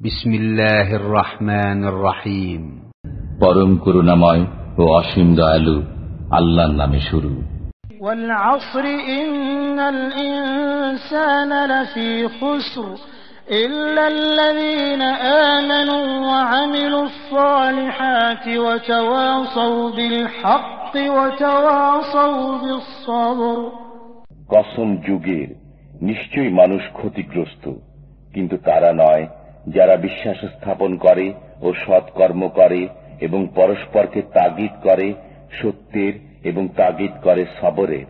بسم الله الرحمن الرحيم পরম করুণাময় ও অসীম দয়ালু আল্লাহর নামে শুরু والعصر إن الإنسان لفي خسر إلا الذين آمنوا وعملوا الصالحات وتواصوا بالحق وتواصوا بالصبر কসম যুগের নিশ্চয়ই মানুষ ক্ষতিগ্রস্ত কিন্তু তারা নয় যারা বিশ্বাস স্থাপন করে ও সৎকর্ম করে এবং পরস্পরকে তাগিদ করে সত্যের এবং তাগিদ করে সবরের।